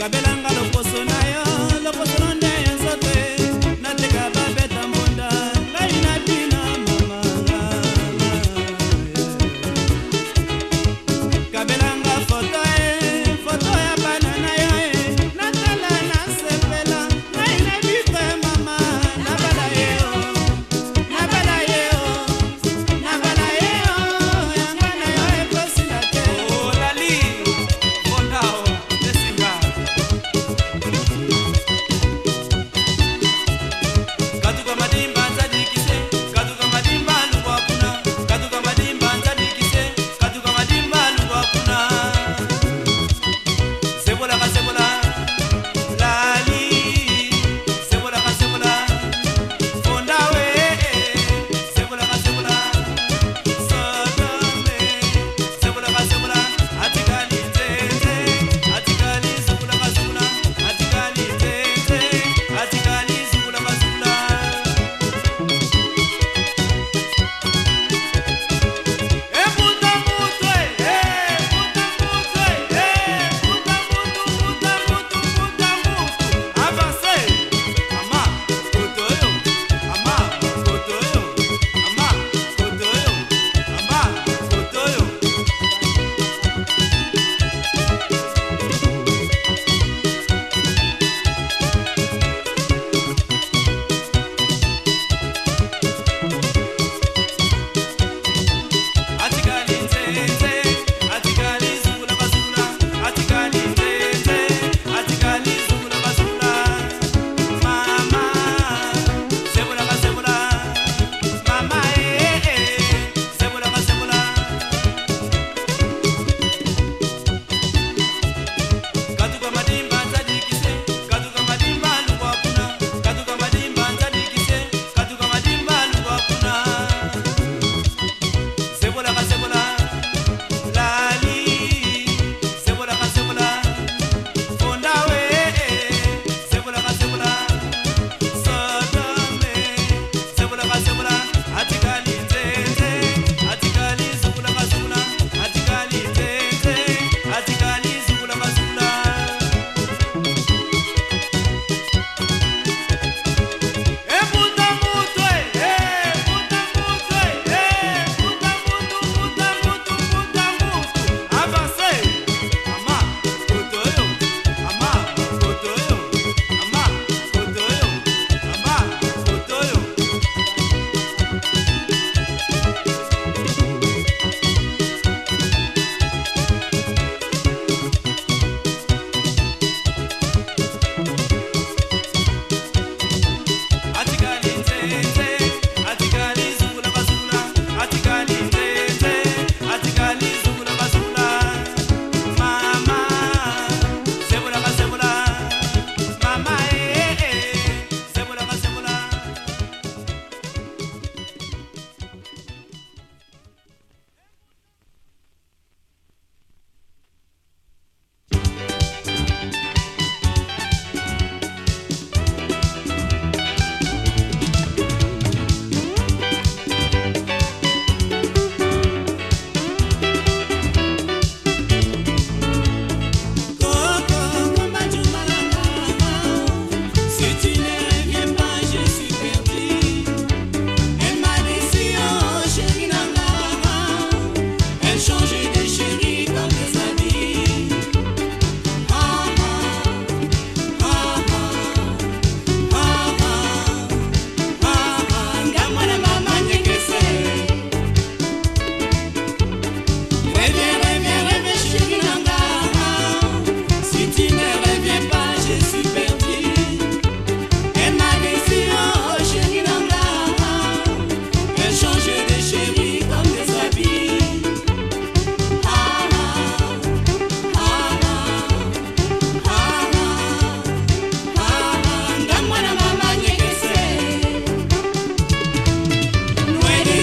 kabelanga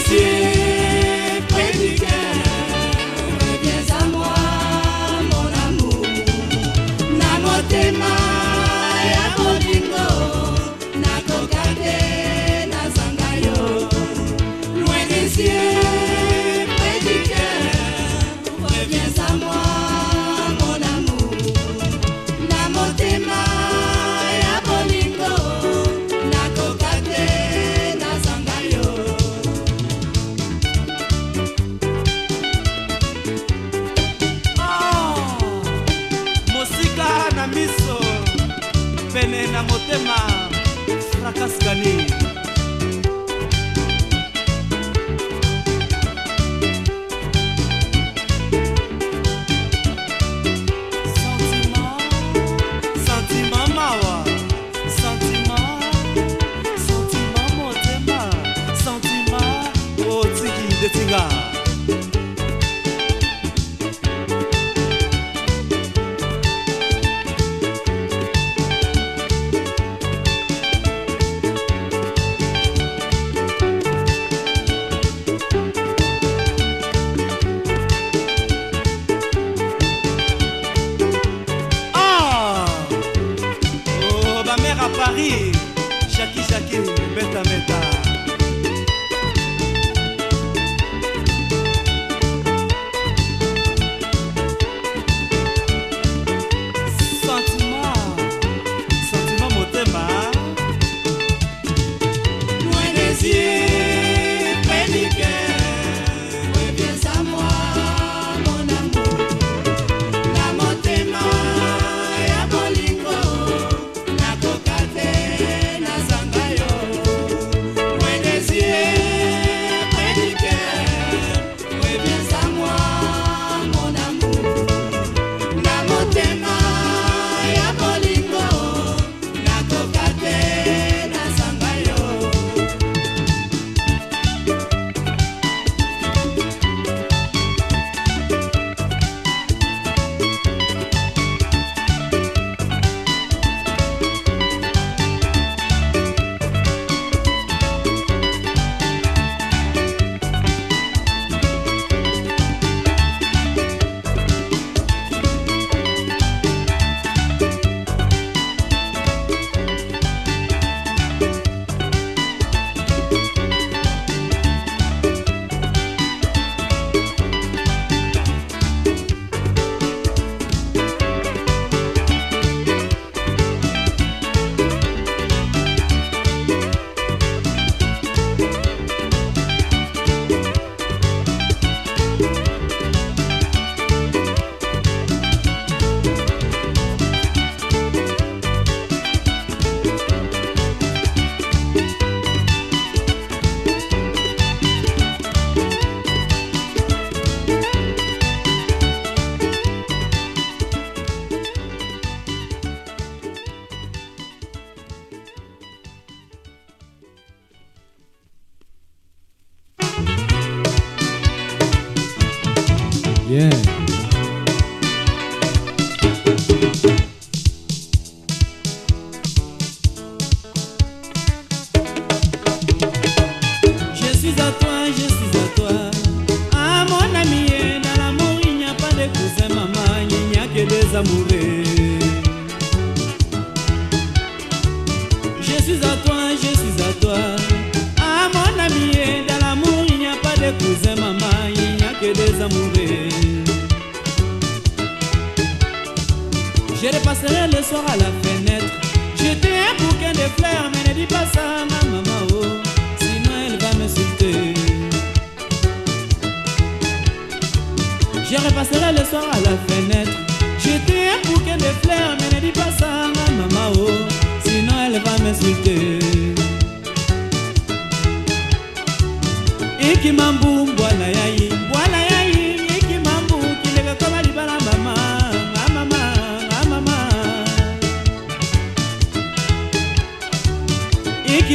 see. Yeah.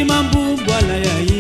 mambubwala ya ye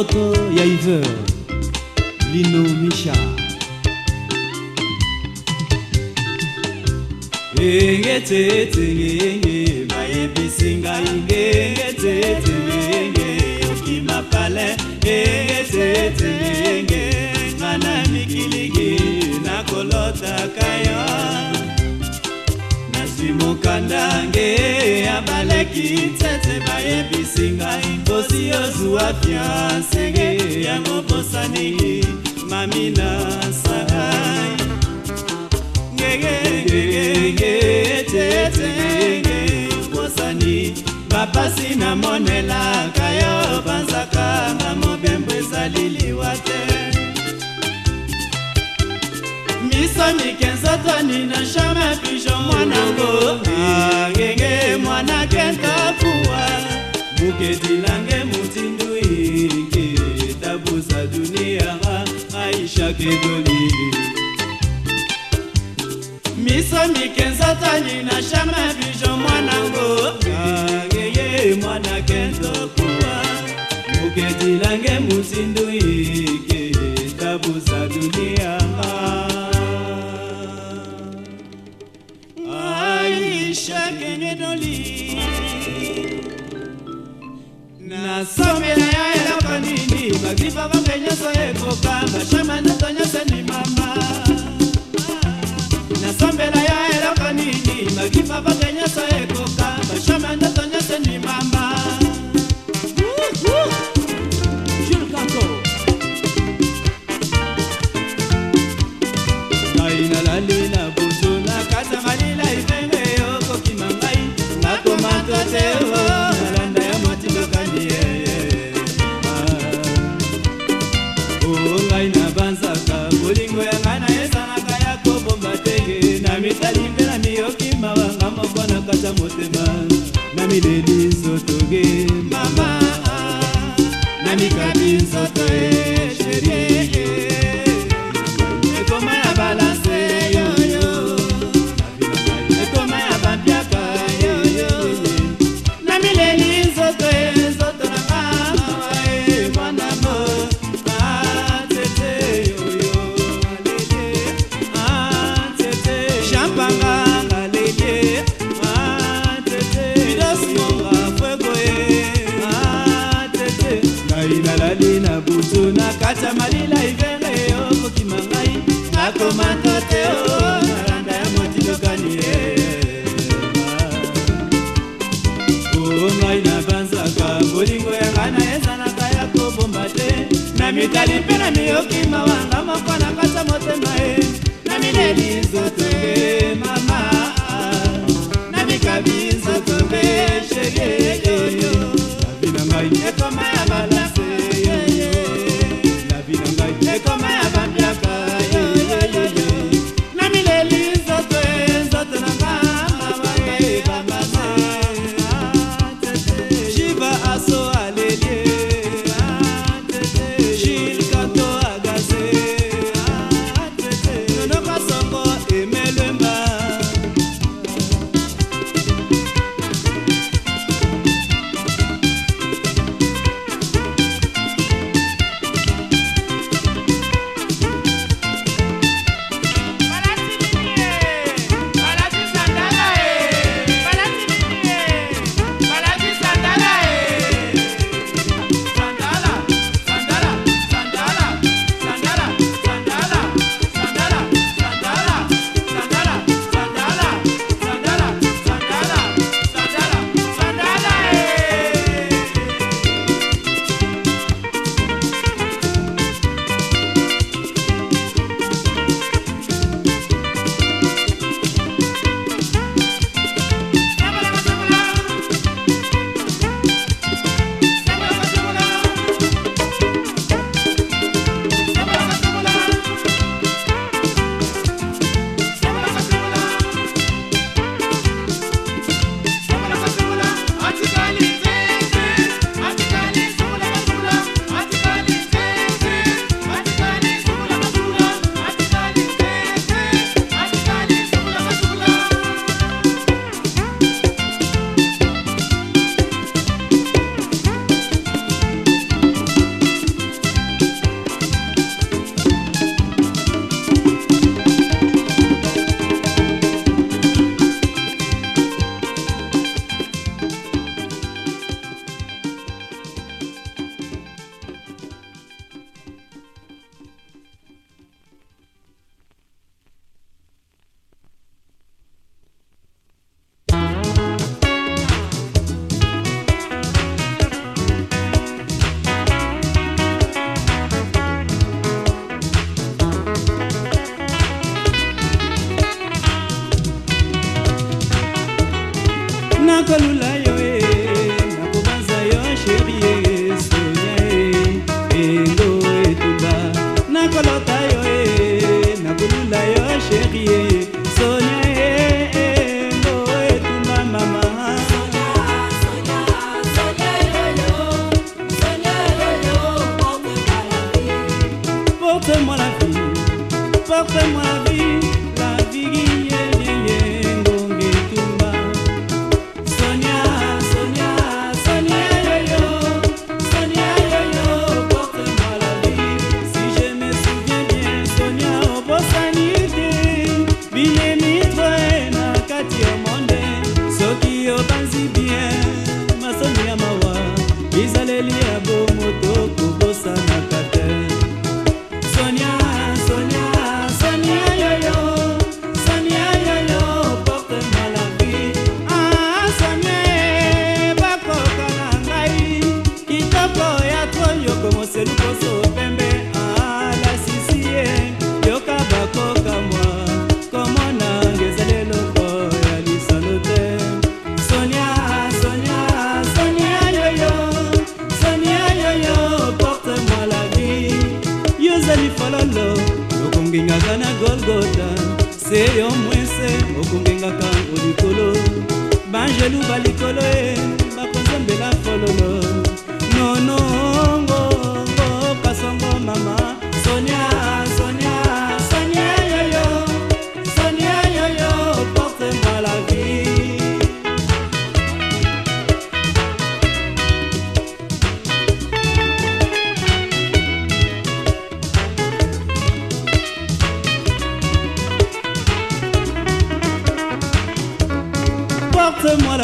Ndoto ya Iver Lino Misha ngengetetengenge bayebisi ngai ngengetetengenge yoki mapale ngengetetengenge nga na mikiligi nakolotaka yo nasi mokanda nge abaleki ntete bayebisi ngai okosi ozwa fiansenge ya mobosani mami na sarai ngegengegengete mobosani bapasi namonelaka yo banzaka nga mobembo ezali liwa te miso mike nzotoni na shame pijo mwanango ah, ngenge mwana kentapuwa buketilange mutindu ike tabusa duniyaga aisha kedoli miso mikenzatani na shama bijo mwanango angeye mwana kenzokuwa buketilange mutindu ike tabusa duniyaga aisha kenyedoli nasomela yo eloko nini bagripa bange nyonso ekoka bashama ndoto nyonso endimama nasombela yo eloko nini bagripa bange nyonso ekoka mitali mpe na miyoki mawanga moko na kasa motema e na mileli nzoto e mama na mikabi nzoto mpe shege to what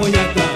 Cunhatão